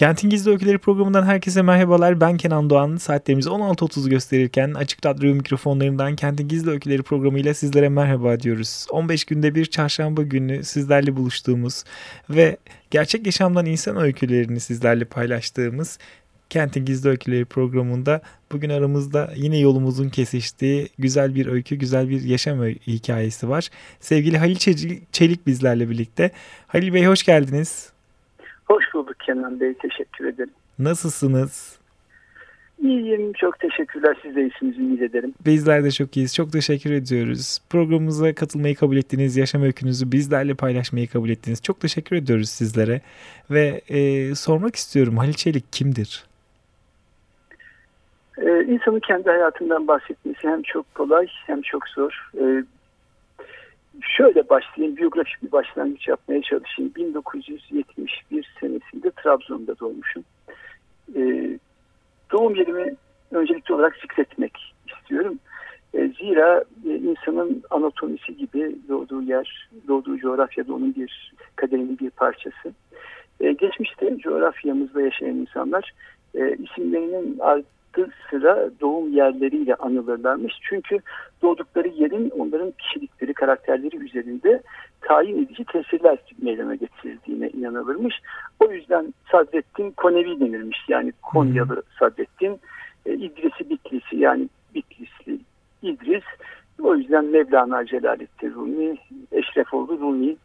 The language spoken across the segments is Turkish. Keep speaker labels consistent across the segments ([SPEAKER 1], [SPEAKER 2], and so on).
[SPEAKER 1] Kentin Gizli Öyküleri programından herkese merhabalar. Ben Kenan Doğan. Saatlerimiz 16.30 gösterirken Açık Radyo mikrofonlarından Kentin Gizli Öyküleri programıyla sizlere merhaba diyoruz. 15 günde bir çarşamba günü sizlerle buluştuğumuz ve gerçek yaşamdan insan öykülerini sizlerle paylaştığımız Kentin Gizli Öyküleri programında bugün aramızda yine yolumuzun kesiştiği güzel bir öykü, güzel bir yaşam hikayesi var. Sevgili Halil Çelik bizlerle birlikte. Halil Bey hoş geldiniz.
[SPEAKER 2] Hoş bulduk Kenan Bey. Teşekkür ederim.
[SPEAKER 1] Nasılsınız?
[SPEAKER 2] İyiyim. Çok teşekkürler. Siz de iyisiniz. Ümit ederim.
[SPEAKER 1] Bizler de çok iyiyiz. Çok teşekkür ediyoruz. Programımıza katılmayı kabul ettiğiniz, yaşam öykünüzü bizlerle paylaşmayı kabul ettiniz. Çok teşekkür ediyoruz sizlere. Ve e, sormak istiyorum Halil Çelik kimdir?
[SPEAKER 2] Ee, insanın kendi hayatından bahsetmesi hem çok kolay hem çok zor. Ee, şöyle başlayayım, biyografik bir başlangıç yapmaya çalışayım. 1971 senesinde Trabzon'da doğmuşum. Ee, doğum yerimi öncelikli olarak zikretmek istiyorum. Ee, zira e, insanın anatomisi gibi doğduğu yer, doğduğu coğrafya da onun bir kaderinin bir parçası. Ee, geçmişte coğrafyamızda yaşayan insanlar e, isimlerinin yaptığı sıra doğum yerleriyle anılırlarmış. Çünkü doğdukları yerin onların kişilikleri, karakterleri üzerinde tayin edici tesirler meydana getirdiğine inanılırmış. O yüzden Sadrettin Konevi denilmiş. Yani Konyalı Sadrettin, e, İdris'i Bitlisi yani Bitlisli İdris. O yüzden Mevlana Celaleddin Rumi, Eşrefoğlu Rumi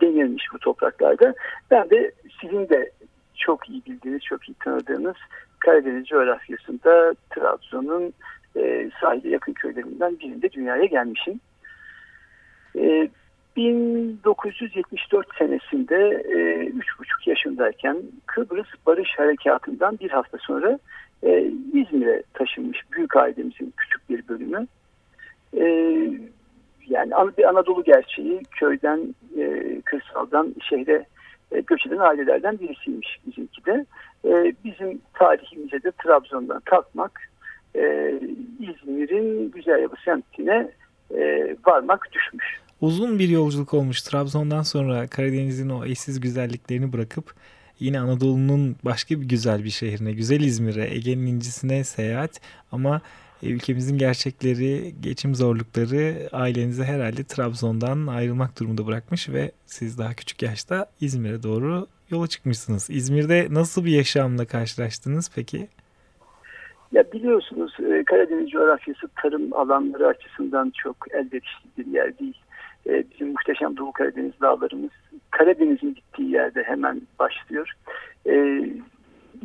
[SPEAKER 2] denilmiş bu topraklarda. Ben de sizin de çok iyi bildiğiniz, çok iyi tanıdığınız Karadeniz coğrafyasında Trabzon'un e, sahile yakın köylerinden birinde dünyaya gelmişim. E, 1974 senesinde e, üç buçuk yaşındayken Kıbrıs Barış Harekatı'ndan bir hafta sonra e, İzmir'e taşınmış büyük ailemizin küçük bir bölümü. E, yani bir Anadolu gerçeği köyden, e, kırsaldan şehre e, göç eden ailelerden birisiymiş bizimki de. E, bizim tarihimize de Trabzon'dan kalkmak e, İzmir'in Güzel semtine e, varmak düşmüş.
[SPEAKER 1] Uzun bir yolculuk olmuş. Trabzon'dan sonra Karadeniz'in o eşsiz güzelliklerini bırakıp yine Anadolu'nun başka bir güzel bir şehrine, güzel İzmir'e, Ege'nin incisine seyahat ama ülkemizin gerçekleri, geçim zorlukları ailenizi herhalde Trabzon'dan ayrılmak durumunda bırakmış ve siz daha küçük yaşta İzmir'e doğru yola çıkmışsınız. İzmir'de nasıl bir yaşamla karşılaştınız peki?
[SPEAKER 2] Ya biliyorsunuz e, Karadeniz coğrafyası tarım alanları açısından çok elverişli bir yer değil. E, bizim muhteşem Doğu Karadeniz dağlarımız Karadeniz'in gittiği yerde hemen başlıyor. E,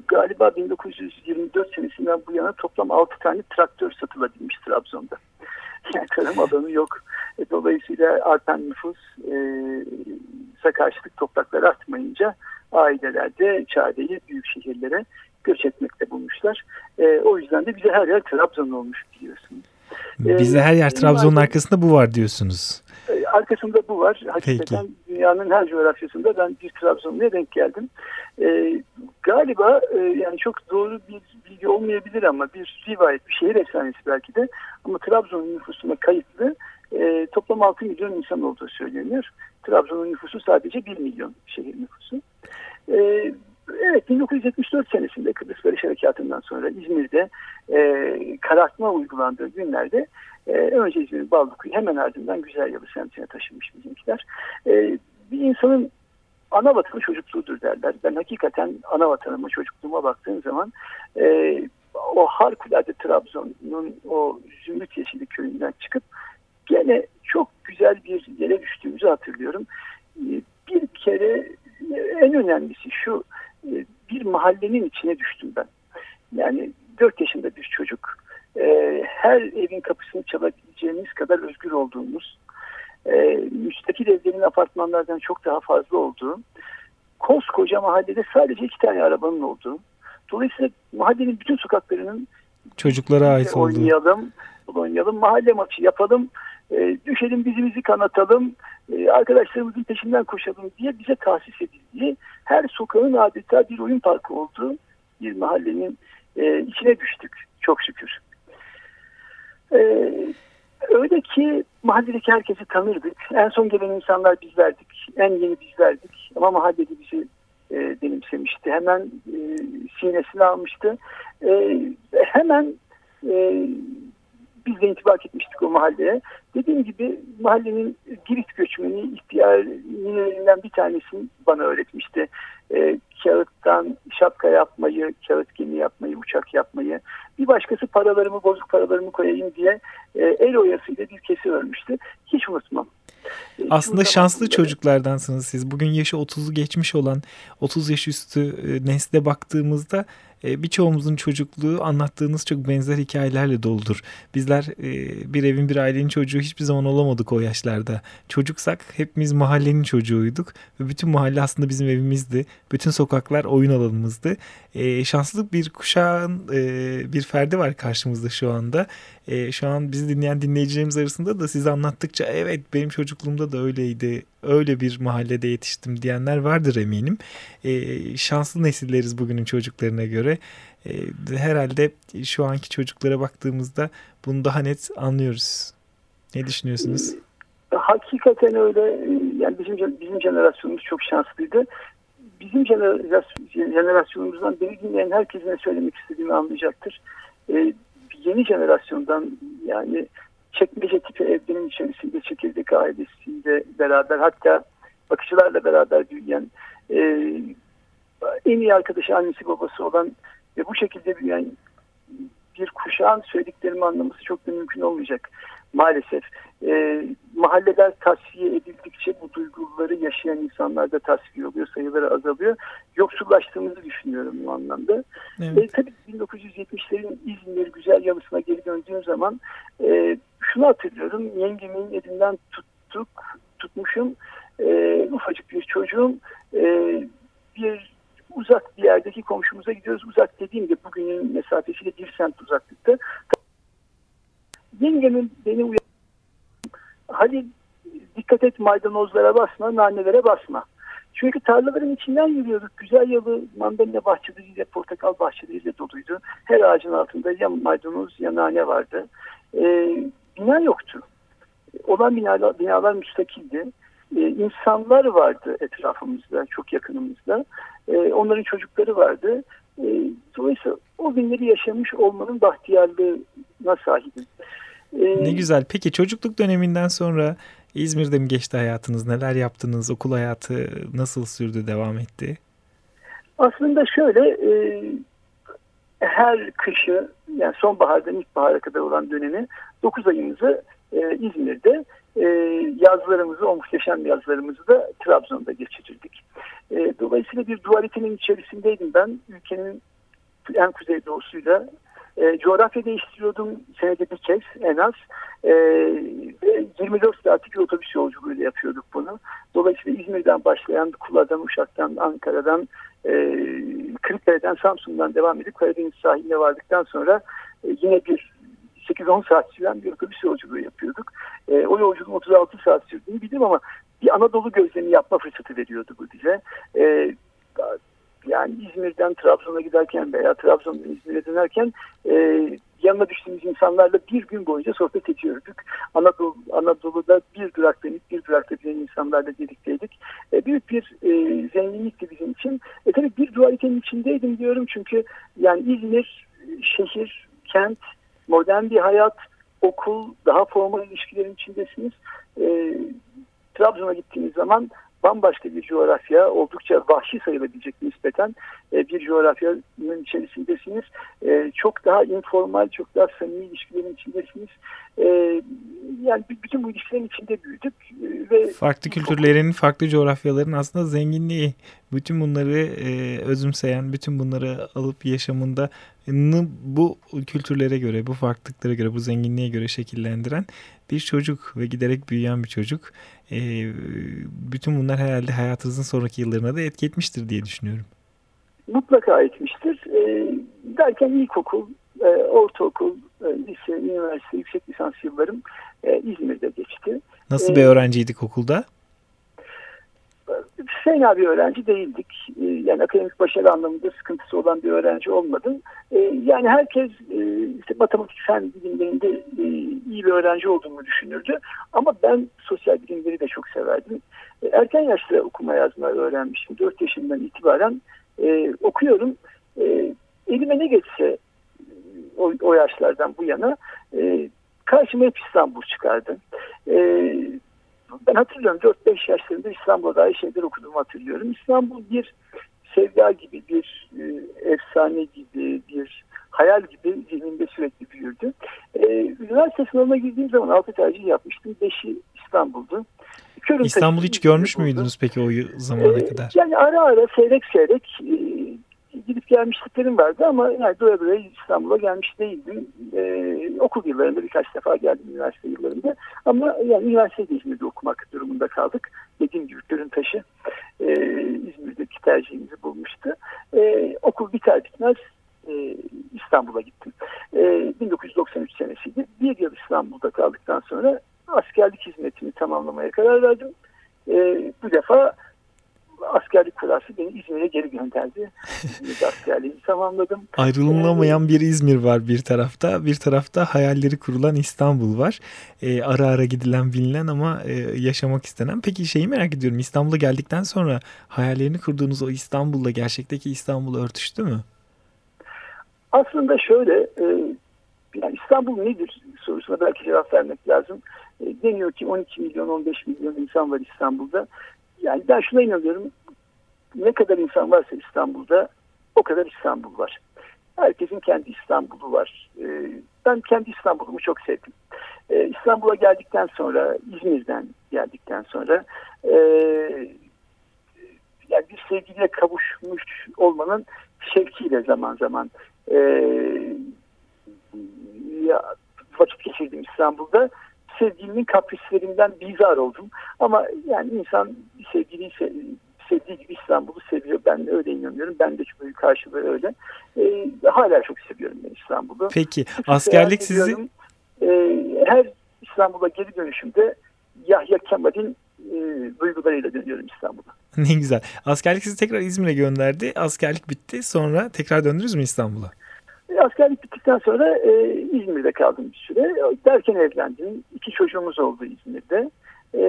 [SPEAKER 2] galiba 1924 senesinden bu yana toplam 6 tane traktör satılabilmiş Trabzon'da. Yani tarım alanı yok. Dolayısıyla artan nüfus e, karşılık topraklar artmayınca ailelerde çareyi büyük şehirlere göç etmekte bulmuşlar. E, o yüzden de bize her yer Trabzon olmuş biliyorsunuz.
[SPEAKER 1] Bize her yer Trabzon'un arkasında bu var diyorsunuz.
[SPEAKER 2] E, arkasında bu var. Hakikaten Peki. dünyanın her coğrafyasında ben bir Trabzonlu'ya denk geldim. E, galiba e, yani çok doğru bir bilgi olmayabilir ama bir rivayet, bir şehir efsanesi belki de. Ama Trabzon'un nüfusuna kayıtlı e, toplam 6 milyon insan olduğu söyleniyor. Trabzon'un nüfusu sadece 1 milyon şehir nüfusu. E, evet 1974 senesinde Kıbrıs Barış Harekatı'ndan sonra İzmir'de e, karartma uygulandığı günlerde e, önce İzmir'in Ballıkuyu hemen ardından Güzel Yalı semtine taşınmış bizimkiler. E, bir insanın ana vatanı çocukluğudur derler. Ben hakikaten ana vatanıma, çocukluğuma baktığım zaman e, o harikulade Trabzon'un o Zümrüt Yeşili köyünden çıkıp gene çok güzel bir yere düştüğümüzü hatırlıyorum. E, bir kere en önemlisi şu e, bir mahallenin içine düştüm ben. Yani 4 yaşında bir çocuk e, her evin kapısını çalabileceğimiz kadar özgür olduğumuz e, müstakil evlerin apartmanlardan çok daha fazla olduğu koskoca mahallede sadece iki tane arabanın olduğu. Dolayısıyla mahallenin bütün sokaklarının
[SPEAKER 1] çocuklara ait olduğu.
[SPEAKER 2] Oynayalım, oynayalım, mahalle maçı yapalım, e, düşelim bizimizi kanatalım, e, arkadaşlarımızın peşinden koşalım diye bize tahsis edildiği her sokağın adeta bir oyun parkı olduğu bir mahallenin e, içine düştük çok şükür. E, öyle ki mahalledeki herkesi tanırdık. En son gelen insanlar bizlerdik. En yeni bizlerdik. Ama mahallede bizi e. Hemen e, sinesine almıştı. E, hemen e, biz de intibak etmiştik o mahalleye. Dediğim gibi mahallenin Girit göçmeni ihtiyarlerinden bir tanesini bana öğretmişti. E, kağıttan şapka yapmayı, kağıt gemi yapmayı, uçak yapmayı. Bir başkası paralarımı, bozuk paralarımı koyayım diye e, el oyasıyla bir kesi örmüştü. Hiç unutmam.
[SPEAKER 1] E, Aslında şanslı çocuklardansınız siz. Bugün yaşı 30'u geçmiş olan 30 yaş üstü e, nesle baktığımızda e, birçoğumuzun çocukluğu anlattığınız çok benzer hikayelerle doludur. Bizler e, bir evin bir ailenin çocuğu hiçbir zaman olamadık o yaşlarda. Çocuksak hepimiz mahallenin çocuğuyduk ve bütün mahalle aslında bizim evimizdi. Bütün sokaklar oyun alanımızdı. E, şanslı bir kuşağın bir ferdi var karşımızda şu anda. Şu an bizi dinleyen dinleyicilerimiz arasında da size anlattıkça evet benim çocukluğumda da öyleydi öyle bir mahallede yetiştim diyenler vardır eminim. E, şanslı nesilleriz bugünün çocuklarına göre. E, herhalde şu anki çocuklara baktığımızda bunu daha net anlıyoruz. Ne düşünüyorsunuz?
[SPEAKER 2] Hakikaten öyle. Yani bizim bizim jenerasyonumuz çok şanslıydı. Bizim jenerasyonumuzdan beni dinleyen herkesin söylemek istediğimi anlayacaktır. Ee, yeni jenerasyondan yani çekmece tipi evlerin içerisinde çekirdek ailesiyle beraber hatta bakıcılarla beraber büyüyen e, en iyi arkadaşı annesi babası olan ve bu şekilde büyüyen bir kuşağın söylediklerimi anlaması çok da mümkün olmayacak maalesef. E, mahalleler tasfiye edildikçe bu duyguları yaşayan insanlar da tasfiye oluyor, sayıları azalıyor. Yoksullaştığımızı düşünüyorum bu anlamda. Evet. E, tabii 1970'lerin İzmir güzel yalısına geri döndüğüm zaman e, şunu hatırlıyorum. Yengemin elinden tuttuk, tutmuşum. E, ufacık bir çocuğum. E, bir uzak bir yerdeki komşumuza gidiyoruz. Uzak dediğimde bugünün mesafesiyle bir semt uzaklıkta. Yengemin beni uyan hadi dikkat et maydanozlara basma, nanelere basma. Çünkü tarlaların içinden yürüyorduk. Güzel yalı mandalina bahçeleriyle, portakal bahçeleriyle doluydu. Her ağacın altında ya maydanoz ya nane vardı. Ee, bina yoktu. Olan binalar, binalar müstakildi. Ee, insanlar vardı etrafımızda, çok yakınımızda. Ee, onların çocukları vardı. Ee, dolayısıyla o günleri yaşamış olmanın bahtiyarlığına sahibim.
[SPEAKER 1] Ee, ne güzel. Peki çocukluk döneminden sonra İzmir'de mi geçti hayatınız? Neler yaptınız? Okul hayatı nasıl sürdü, devam etti?
[SPEAKER 2] Aslında şöyle e, her kışı yani sonbahardan ilkbahara kadar olan dönemi 9 ayımızı e, İzmir'de e, yazlarımızı, o muhteşem yazlarımızı da Trabzon'da geçirirdik. E, dolayısıyla bir dualitenin içerisindeydim ben. Ülkenin en kuzeydoğusuyla e, coğrafya değiştiriyordum senede bir kez en az. E, 24 saatlik otobüs yolculuğuyla yapıyorduk bunu. Dolayısıyla İzmir'den başlayan Kula'dan, Uşak'tan, Ankara'dan, e, Kırıkkale'den, Samsun'dan devam edip Karadeniz sahiline vardıktan sonra e, yine bir 8-10 saat süren bir otobüs yolculuğu yapıyorduk. E, o yolculuğun 36 saat sürdüğünü biliyorum ama bir Anadolu gözlemi yapma fırsatı veriyordu bu bize. E, yani İzmir'den Trabzon'a giderken veya Trabzon'dan İzmir'e dönerken e, yanına düştüğümüz insanlarla bir gün boyunca sohbet ediyorduk. Anadolu, Anadolu'da bir durakta inip bir durakta binen insanlarla birlikteydik. E, büyük bir e, zenginlikti bizim için. E, tabii bir dualitenin içindeydim diyorum çünkü yani İzmir, şehir, kent, modern bir hayat, okul, daha formal ilişkilerin içindesiniz. E, Trabzon'a gittiğiniz zaman bambaşka bir coğrafya, oldukça vahşi sayılabilecek nispeten e, bir coğrafyanın içerisindesiniz. E, çok daha informal, çok daha samimi ilişkilerin içindesiniz. E, yani bütün bu ilişkilerin içinde büyüdük. ve
[SPEAKER 1] Farklı kültürlerin, farklı coğrafyaların aslında zenginliği. Bütün bunları özümseyen, bütün bunları alıp yaşamında bu kültürlere göre, bu farklılıklara göre, bu zenginliğe göre şekillendiren bir çocuk ve giderek büyüyen bir çocuk. E, bütün bunlar herhalde hayatınızın sonraki yıllarına da etki etmiştir diye düşünüyorum.
[SPEAKER 2] Mutlaka etmiştir. E, derken ilkokul, e, ortaokul, e, lise, üniversite, yüksek lisans yıllarım e, İzmir'de geçti.
[SPEAKER 1] Nasıl bir e, öğrenciydik okulda?
[SPEAKER 2] Fena bir öğrenci değildik. Ee, yani akademik başarı anlamında sıkıntısı olan bir öğrenci olmadım. Ee, yani herkes e, işte matematik fen bilimlerinde e, iyi bir öğrenci olduğumu düşünürdü. Ama ben sosyal bilimleri de çok severdim. Ee, erken yaşta okuma yazma öğrenmişim. 4 yaşından itibaren e, okuyorum. Elime ne geçse o, yaşlardan bu yana karşıma hep İstanbul çıkardı ben hatırlıyorum 4-5 yaşlarında İstanbul'da şeyler okuduğumu hatırlıyorum. İstanbul bir sevda gibi, bir e, efsane gibi, bir hayal gibi zihnimde sürekli büyürdü. E, üniversite sınavına girdiğim zaman altı tercih yapmıştım. Beşi İstanbul'du.
[SPEAKER 1] Körün İstanbul'u hiç görmüş müydünüz peki o zamana e, kadar?
[SPEAKER 2] Yani ara ara seyrek seyrek e, gidip gelmişliklerim vardı ama yani doya doya İstanbul'a gelmiş değildim. Ee, okul yıllarında birkaç defa geldim üniversite yıllarında. Ama yani üniversitede İzmir'de okumak durumunda kaldık. Dediğim gibi Görüntaşı e, İzmir'deki tercihimizi bulmuştu. E, okul biter bitmez e, İstanbul'a gittim. E, 1993 senesiydi. Bir yıl İstanbul'da kaldıktan sonra askerlik hizmetini tamamlamaya karar verdim. E, bu defa askerlik kurası beni İzmir'e geri gönderdi. İzmir'de askerliğimi tamamladım.
[SPEAKER 1] Ayrılınamayan bir İzmir var bir tarafta. Bir tarafta hayalleri kurulan İstanbul var. Ee, ara ara gidilen bilinen ama e, yaşamak istenen. Peki şeyi merak ediyorum. İstanbul'a geldikten sonra hayallerini kurduğunuz o İstanbul'la gerçekteki İstanbul örtüştü mü?
[SPEAKER 2] Aslında şöyle e, yani İstanbul nedir sorusuna belki cevap vermek lazım. E, deniyor ki 12 milyon 15 milyon insan var İstanbul'da. Yani ben şuna inanıyorum. Ne kadar insan varsa İstanbul'da o kadar İstanbul var. Herkesin kendi İstanbul'u var. Ee, ben kendi İstanbul'umu çok sevdim. Ee, İstanbul'a geldikten sonra, İzmir'den geldikten sonra e, yani bir sevgiliye kavuşmuş olmanın şevkiyle zaman zaman ya, vakit geçirdim İstanbul'da sevgilimin kaprislerinden bizar oldum. Ama yani insan sevgiliyi sevdiği gibi İstanbul'u seviyor. Ben de öyle inanıyorum. Ben de büyük karşılığı öyle. E, hala çok seviyorum ben İstanbul'u.
[SPEAKER 1] Peki askerlik sizi...
[SPEAKER 2] E, her İstanbul'a geri dönüşümde Yahya Kemal'in e, duygularıyla dönüyorum İstanbul'a.
[SPEAKER 1] ne güzel. Askerlik sizi tekrar İzmir'e gönderdi. Askerlik bitti. Sonra tekrar döndünüz mü İstanbul'a?
[SPEAKER 2] Askerlik bittikten sonra e, İzmir'de kaldım bir süre. Derken evlendim. İki çocuğumuz oldu İzmir'de. E,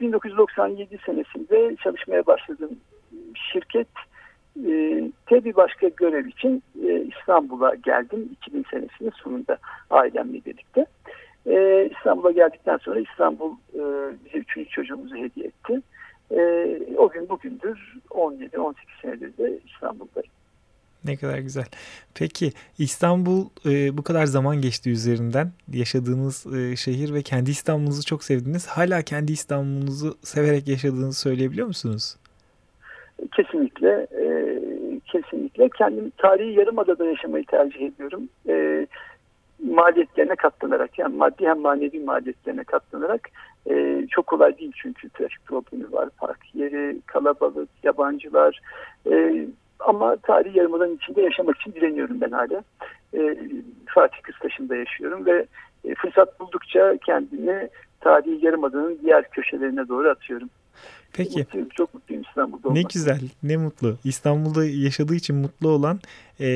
[SPEAKER 2] 1997 senesinde çalışmaya başladığım şirket e, tabi başka görev için e, İstanbul'a geldim 2000 senesinin sonunda ailemle birlikte. E, İstanbul'a geldikten sonra İstanbul e, bize üçüncü çocuğumuzu hediye etti. E, o gün bugündür 17-18 senedir de İstanbul'dayım.
[SPEAKER 1] Ne kadar güzel. Peki İstanbul e, bu kadar zaman geçti üzerinden. Yaşadığınız e, şehir ve kendi İstanbul'unuzu çok sevdiniz. Hala kendi İstanbul'unuzu severek yaşadığınızı söyleyebiliyor musunuz?
[SPEAKER 2] Kesinlikle. E, kesinlikle. Kendim tarihi yarımadada yaşamayı tercih ediyorum. E, maliyetlerine katlanarak yani maddi hem manevi maliyetlerine katlanarak e, çok kolay değil çünkü trafik problemi var. Park yeri, kalabalık, yabancılar, e, ama tarihi yarımadan içinde yaşamak için direniyorum ben hala. E, Fatih Kıstaşı'nda yaşıyorum ve e, fırsat buldukça kendimi tarihi yarımadanın diğer köşelerine doğru atıyorum.
[SPEAKER 1] Peki.
[SPEAKER 2] Mutluyum, çok mutluyum İstanbul'da olmak.
[SPEAKER 1] Ne güzel, ne mutlu. İstanbul'da yaşadığı için mutlu olan e,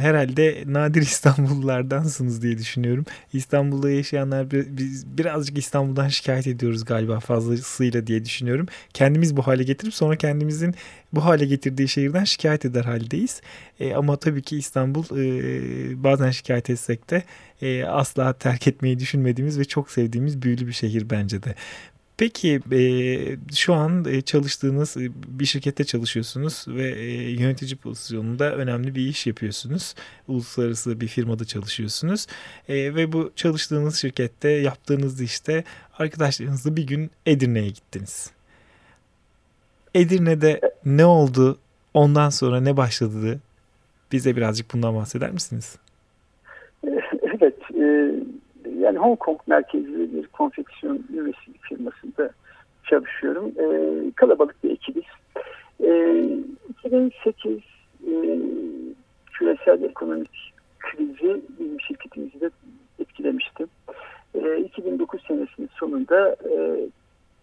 [SPEAKER 1] herhalde nadir İstanbullulardansınız diye düşünüyorum. İstanbul'da yaşayanlar biz birazcık İstanbul'dan şikayet ediyoruz galiba fazlasıyla diye düşünüyorum. Kendimiz bu hale getirip sonra kendimizin bu hale getirdiği şehirden şikayet eder haldeyiz. E, ama tabii ki İstanbul e, bazen şikayet etsek de e, asla terk etmeyi düşünmediğimiz ve çok sevdiğimiz büyülü bir şehir bence de. Peki e, şu an e, çalıştığınız e, bir şirkette çalışıyorsunuz ve yönetici pozisyonunda önemli bir iş yapıyorsunuz. Uluslararası bir firmada çalışıyorsunuz ve bu çalıştığınız şirkette yaptığınız işte arkadaşlarınızla bir gün Edirne'ye gittiniz. Edirne'de ne oldu? Ondan sonra ne başladı? Bize birazcık bundan bahseder misiniz?
[SPEAKER 2] Evet. Yani Hong Kong merkezli bir konfeksiyon üniversitesi firmasında çalışıyorum. E, kalabalık bir ekibiz. E, 2008 e, küresel ekonomik krizi bizim şirketimizi de etkilemişti. E, 2009 senesinin sonunda e,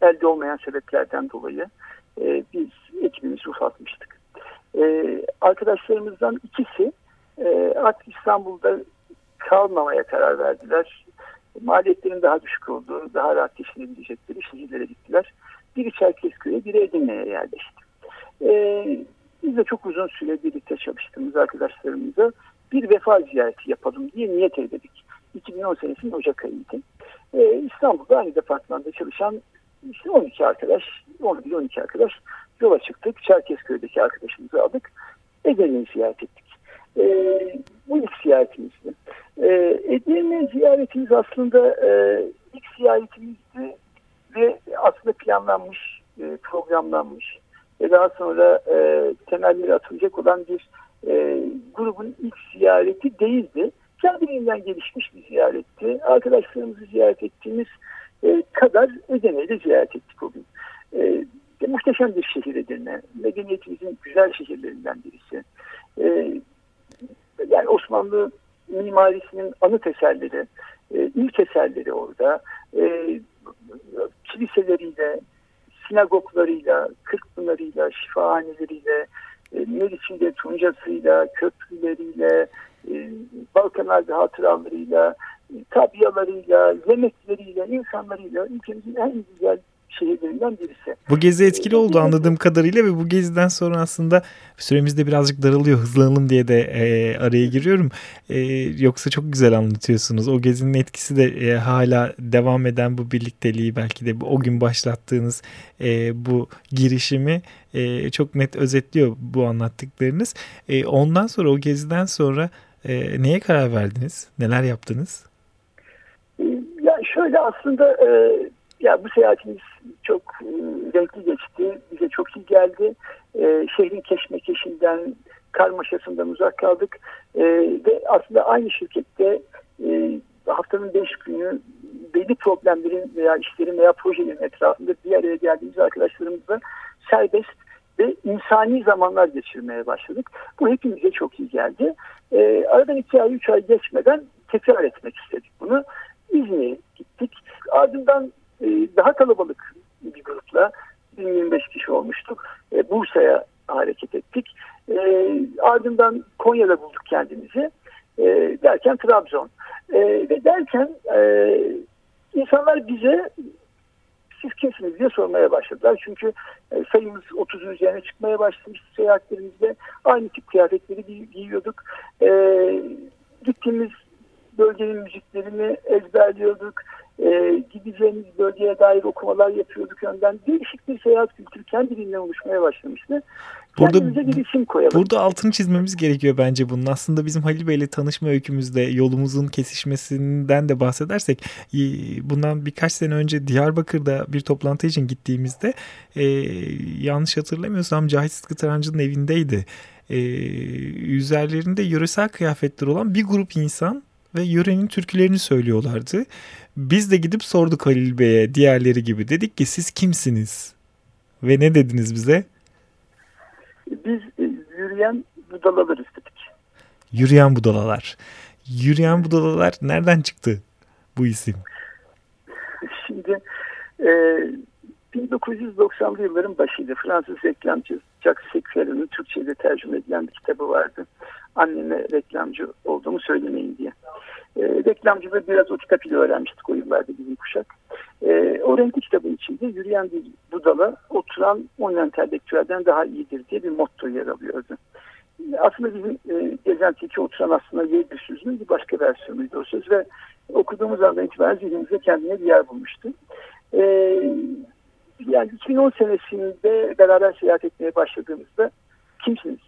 [SPEAKER 2] elde olmayan sebeplerden dolayı e, biz ekibimizi ufaltmıştık. E, arkadaşlarımızdan ikisi e, artık İstanbul'da kalmamaya karar verdiler. Maliyetlerin daha düşük olduğu, daha rahat geçinebilecekleri şehirlere gittiler. Biri Çerkezköy'e, biri Edirne'ye yerleşti. E, biz de çok uzun süre birlikte çalıştığımız arkadaşlarımıza bir vefa ziyareti yapalım diye niyet ededik. 2010 senesinin Ocak ayıydı. Ee, İstanbul'da aynı departmanda çalışan işte 12 arkadaş, 11-12 arkadaş yola çıktık. Çerkezköy'deki arkadaşımızı aldık. Edirne'yi ziyaret ettik. Ee, bu ilk ziyaretimizdi. Ee, Edirne ziyaretimiz aslında e, ilk ziyaretimizdi ve aslında planlanmış, e, programlanmış ve daha sonra e, temelleri atılacak olan bir e, grubun ilk ziyareti değildi. Kendiliğinden gelişmiş bir ziyaretti. Arkadaşlarımızı ziyaret ettiğimiz e, kadar Edirne'yi de ziyaret ettik o gün. E, muhteşem bir şehir Edirne. Medeniyetimizin güzel şehirlerinden birisi. E, yani Osmanlı mimarisinin anıt eserleri, e, ilk eserleri orada. E, kiliseleriyle, sinagoglarıyla, kırkpınarıyla, şifahaneleriyle, e, Meriç'iyle, Tuncası'yla, köprüleriyle, e, Balkanlarda hatıralarıyla, e, tabialarıyla, yemekleriyle, insanlarıyla ülkemizin en güzel şehirlerinden birisi.
[SPEAKER 1] Bu gezi etkili oldu anladığım kadarıyla ve bu geziden sonra aslında süremiz de birazcık daralıyor. Hızlanalım diye de e, araya giriyorum. E, yoksa çok güzel anlatıyorsunuz. O gezinin etkisi de e, hala devam eden bu birlikteliği belki de o gün başlattığınız e, bu girişimi e, çok net özetliyor bu anlattıklarınız. E, ondan sonra o geziden sonra e, neye karar verdiniz? Neler yaptınız?
[SPEAKER 2] Ya şöyle aslında e, ya bu seyahatimiz çok e, renkli geçti. Bize çok iyi geldi. E, şehrin keşmekeşinden, karmaşasından uzak kaldık. E, ve aslında aynı şirkette e, haftanın beş günü belli problemlerin veya işlerin veya projelerin etrafında bir araya geldiğimiz arkadaşlarımızla serbest ve insani zamanlar geçirmeye başladık. Bu hepimize çok iyi geldi. E, aradan iki ay, üç ay geçmeden tekrar etmek istedik bunu. İzmir'e gittik. Ardından e, daha kalabalık bir grupla 25 kişi olmuştuk. E, Bursa'ya hareket ettik. E, ardından Konya'da bulduk kendimizi. Derken Trabzon. Ve derken e, insanlar bize siz kimsiniz diye sormaya başladılar. Çünkü e, sayımız 30'un üzerine çıkmaya başlamıştı seyahatlerimizde. Aynı tip kıyafetleri giy giyiyorduk. E, gittiğimiz bölgenin müziklerini ezberliyorduk. E, gideceğimiz bölgeye dair okumalar yapıyorduk önden. Değişik bir seyahat kültürü kendiliğinden oluşmaya başlamıştı.
[SPEAKER 1] Burada, bir isim koyalım. Burada altını çizmemiz gerekiyor bence bunun. Aslında bizim Halil Bey'le tanışma öykümüzde yolumuzun kesişmesinden de bahsedersek bundan birkaç sene önce Diyarbakır'da bir toplantı için gittiğimizde e, yanlış hatırlamıyorsam Cahit Sıtkı Tarancı'nın evindeydi. E, üzerlerinde yöresel kıyafetler olan bir grup insan ve yörenin türkülerini söylüyorlardı. Biz de gidip sorduk Halil Bey'e diğerleri gibi. Dedik ki siz kimsiniz? Ve ne dediniz bize?
[SPEAKER 2] Biz yürüyen budalalarız dedik.
[SPEAKER 1] Yürüyen budalalar. Yürüyen budalalar nereden çıktı bu isim?
[SPEAKER 2] Şimdi e, 1990'lı yılların başıydı. Fransız reklamcı Jacques Secrel'in Türkçe'de tercüme edilen bir kitabı vardı. Anneme reklamcı olduğumu söylemeyin diye. E, reklamcılığı biraz o kitap ile öğrenmiştik o yıllarda bizim kuşak. E, o renkli kitabın içinde yürüyen bir budala oturan on entelektüelden daha iyidir diye bir motto yer alıyordu. Aslında bizim e, gezentideki oturan aslında Yeğdir sözünün bir başka versiyonuydu o söz ve okuduğumuz andan itibaren zihnimizde kendine bir yer bulmuştu. E, yani 2010 senesinde beraber seyahat etmeye başladığımızda kimsiniz?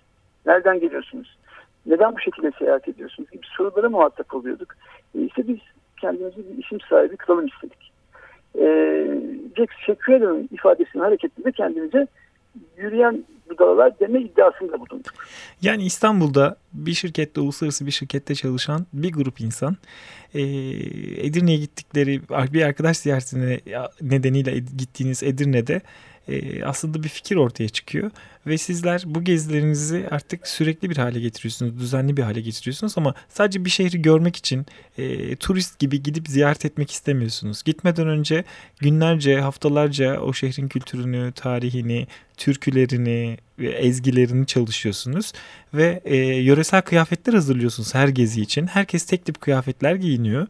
[SPEAKER 2] Nereden geliyorsunuz? Neden bu şekilde seyahat ediyorsunuz gibi sorulara muhatap oluyorduk. E işte biz kendimizi bir isim sahibi kılalım istedik. E, Jack Shakespeare'ın ifadesinin hareketinde kendimize yürüyen budalalar deme iddiasında bulunduk.
[SPEAKER 1] Yani İstanbul'da bir şirkette, uluslararası bir şirkette çalışan bir grup insan e, Edirne'ye gittikleri bir arkadaş ziyaretine nedeniyle gittiğiniz Edirne'de e, aslında bir fikir ortaya çıkıyor. Ve sizler bu gezilerinizi artık sürekli bir hale getiriyorsunuz, düzenli bir hale getiriyorsunuz ama sadece bir şehri görmek için e, turist gibi gidip ziyaret etmek istemiyorsunuz. Gitmeden önce günlerce, haftalarca o şehrin kültürünü, tarihini, türkülerini ezgilerini çalışıyorsunuz ve e, yöresel kıyafetler hazırlıyorsunuz her gezi için. Herkes tek tip kıyafetler giyiniyor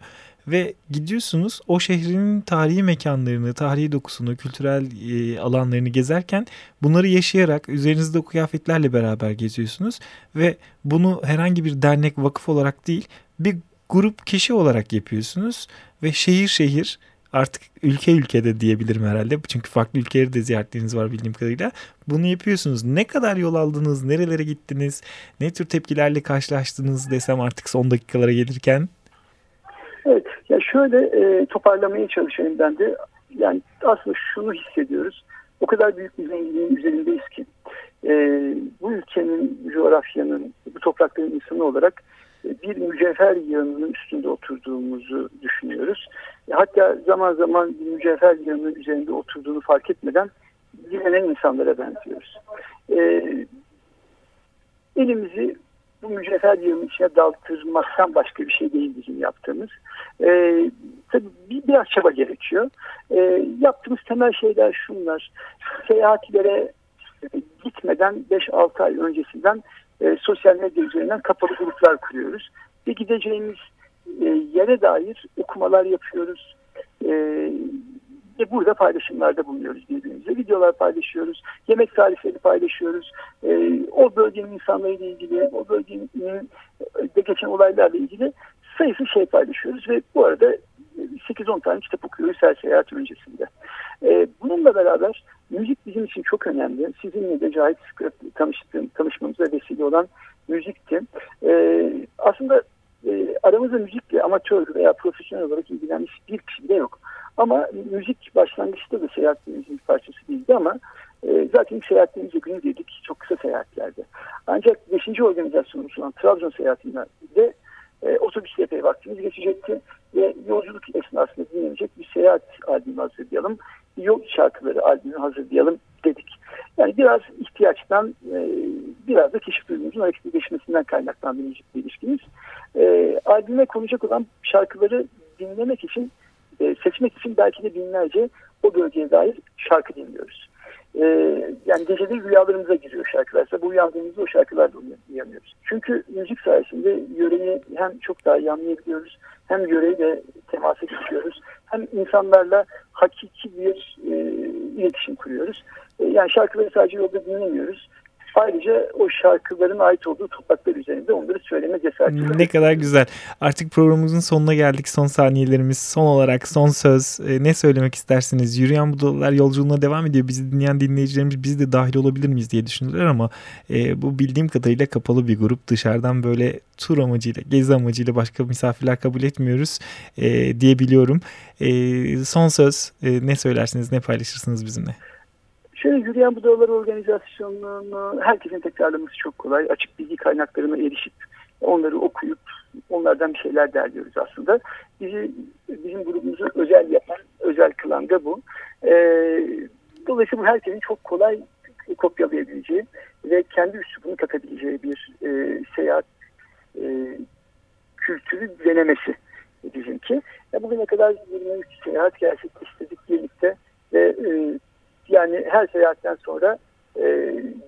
[SPEAKER 1] ve gidiyorsunuz o şehrin tarihi mekanlarını, tarihi dokusunu, kültürel e, alanlarını gezerken bunları yaşayarak üzerinizde kıyafetlerle beraber geziyorsunuz ve bunu herhangi bir dernek, vakıf olarak değil bir grup kişi olarak yapıyorsunuz ve şehir şehir artık ülke ülkede diyebilirim herhalde. Çünkü farklı ülkeleri de ziyaretleriniz var bildiğim kadarıyla. Bunu yapıyorsunuz. Ne kadar yol aldınız, nerelere gittiniz, ne tür tepkilerle karşılaştınız desem artık son dakikalara gelirken.
[SPEAKER 2] Evet, ya şöyle e, toparlamaya çalışayım ben de. Yani aslında şunu hissediyoruz. O kadar büyük bir zenginliğin üzerindeyiz ki e, bu ülkenin, coğrafyanın, bu toprakların insanı olarak e, bir mücevher yığınının üstünde oturduğumuzu düşünüyoruz. E, hatta zaman zaman bir mücevher yığının üzerinde oturduğunu fark etmeden dilenen insanlara benziyoruz. E, elimizi bu mücevher yığının içine daldırmaktan başka bir şey değil bizim yaptığımız. E, tabii bir, biraz çaba gerekiyor. E, yaptığımız temel şeyler şunlar. Seyahatlere gitmeden 5-6 ay öncesinden e, sosyal medya üzerinden kapalı gruplar kuruyoruz. Ve gideceğimiz e, yere dair okumalar yapıyoruz. E, ve burada paylaşımlarda bulunuyoruz birbirimize. Videolar paylaşıyoruz, yemek tarifleri paylaşıyoruz. E, o bölgenin insanlarıyla ilgili, o bölgenin de geçen olaylarla ilgili sayısı şey paylaşıyoruz ve bu arada 8-10 tane kitap okuyoruz her seyahat öncesinde. E, bununla beraber müzik bizim için çok önemli. Sizinle de Cahit tanıştığım, tanışmamıza vesile olan müzikti. E, aslında e, aramızda müzikle amatör veya profesyonel olarak ilgilenmiş bir kişi de yok. Ama müzik başlangıçta da seyahatlerimizin bir parçası değildi ama e, zaten ilk seyahatlerimize günü dedik çok kısa seyahatlerdi. Ancak 5. organizasyonumuz olan Trabzon seyahatinde de e, otobüsle epey vaktimiz geçecekti ve yolculuk esnasında dinlenecek bir seyahat albümü hazırlayalım, yol şarkıları albümü hazırlayalım dedik. Yani biraz ihtiyaçtan, e, biraz da keşif geçmesinden kaynaklanan bir müzikle ilişkimiz. E, albüme konacak olan şarkıları dinlemek için, e, seçmek için belki de binlerce o bölgeye dair şarkı dinliyoruz. E, yani geceleri rüyalarımıza giriyor şarkılarsa bu uyandığımızda o şarkılarla uyanıyoruz. Çünkü müzik sayesinde yöreyi hem çok daha iyi anlayabiliyoruz hem yöreyle temasa geçiyoruz hem insanlarla hakiki bir e, iletişim kuruyoruz. E, yani şarkıları sadece yolda dinlemiyoruz. Ayrıca o şarkıların ait olduğu topraklar üzerinde onları söyleme cesareti.
[SPEAKER 1] Ne kadar güzel. Artık programımızın sonuna geldik. Son saniyelerimiz. Son olarak son söz. E, ne söylemek istersiniz? Yürüyen Budalalar yolculuğuna devam ediyor. Bizi dinleyen dinleyicilerimiz biz de dahil olabilir miyiz diye düşündüler ama e, bu bildiğim kadarıyla kapalı bir grup. Dışarıdan böyle tur amacıyla, gezi amacıyla başka misafirler kabul etmiyoruz e, diye biliyorum. E, son söz. E, ne söylersiniz, ne paylaşırsınız bizimle?
[SPEAKER 2] Şöyle Yürüyen Budalar Organizasyonu'nu herkesin tekrarlaması çok kolay. Açık bilgi kaynaklarına erişip onları okuyup onlardan bir şeyler derliyoruz aslında. Bizi, bizim grubumuzu özel yapan, özel kılan da bu. Ee, dolayısıyla bu herkesin çok kolay kopyalayabileceği ve kendi üslubunu katabileceği bir e, seyahat e, kültürü denemesi bizimki. Ya bugüne kadar 23 seyahat gerçekleştirdik birlikte ve e, yani her seyahatten sonra e,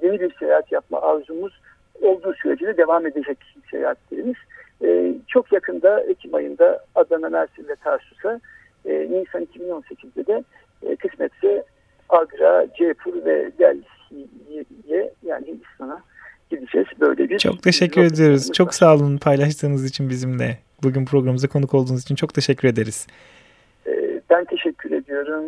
[SPEAKER 2] yeni bir seyahat yapma arzumuz olduğu sürece de devam edecek seyahatlerimiz. E, çok yakında Ekim ayında Adana, Mersin ve Tarsus'a e, Nisan 2018'de de e, kısmetse Agra, Cepur ve Delhi'ye yani Hindistan'a gideceğiz. Böyle bir
[SPEAKER 1] Çok teşekkür ediyoruz. Çok sağ olun paylaştığınız için bizimle. Bugün programımıza konuk olduğunuz için çok teşekkür ederiz.
[SPEAKER 2] E, ben teşekkür ediyorum.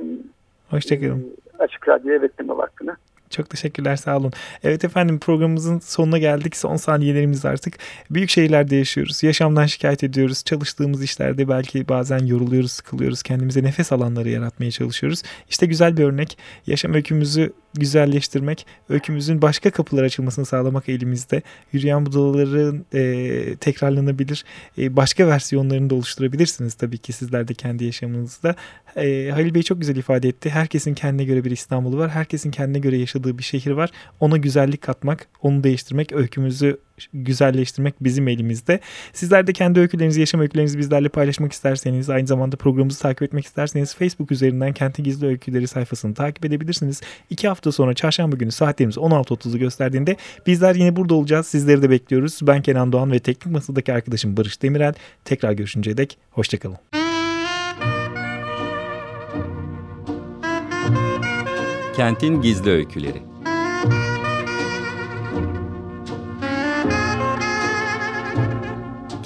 [SPEAKER 1] Hoşçakalın.
[SPEAKER 2] Açık Radyo'ya bekleme vaktine.
[SPEAKER 1] Çok teşekkürler sağ olun. Evet efendim programımızın sonuna geldik. Son saniyelerimiz artık. Büyük şehirlerde yaşıyoruz. Yaşamdan şikayet ediyoruz. Çalıştığımız işlerde belki bazen yoruluyoruz, sıkılıyoruz. Kendimize nefes alanları yaratmaya çalışıyoruz. İşte güzel bir örnek. Yaşam öykümüzü güzelleştirmek, öykümüzün başka kapılar açılmasını sağlamak elimizde. Yürüyen budalaların e, tekrarlanabilir e, başka versiyonlarını da oluşturabilirsiniz tabii ki sizler de kendi yaşamınızda. E, Halil Bey çok güzel ifade etti. Herkesin kendine göre bir İstanbul'u var. Herkesin kendine göre yaşadığı bir şehir var. Ona güzellik katmak, onu değiştirmek, öykümüzü güzelleştirmek bizim elimizde. Sizler de kendi öykülerinizi, yaşam öykülerinizi bizlerle paylaşmak isterseniz, aynı zamanda programımızı takip etmek isterseniz Facebook üzerinden Kentin Gizli Öyküleri sayfasını takip edebilirsiniz. İki hafta sonra çarşamba günü saatlerimiz 16.30'u gösterdiğinde bizler yine burada olacağız. Sizleri de bekliyoruz. Ben Kenan Doğan ve teknik masadaki arkadaşım Barış Demirel. Tekrar görüşünceye dek hoşçakalın.
[SPEAKER 3] Kentin Gizli Öyküleri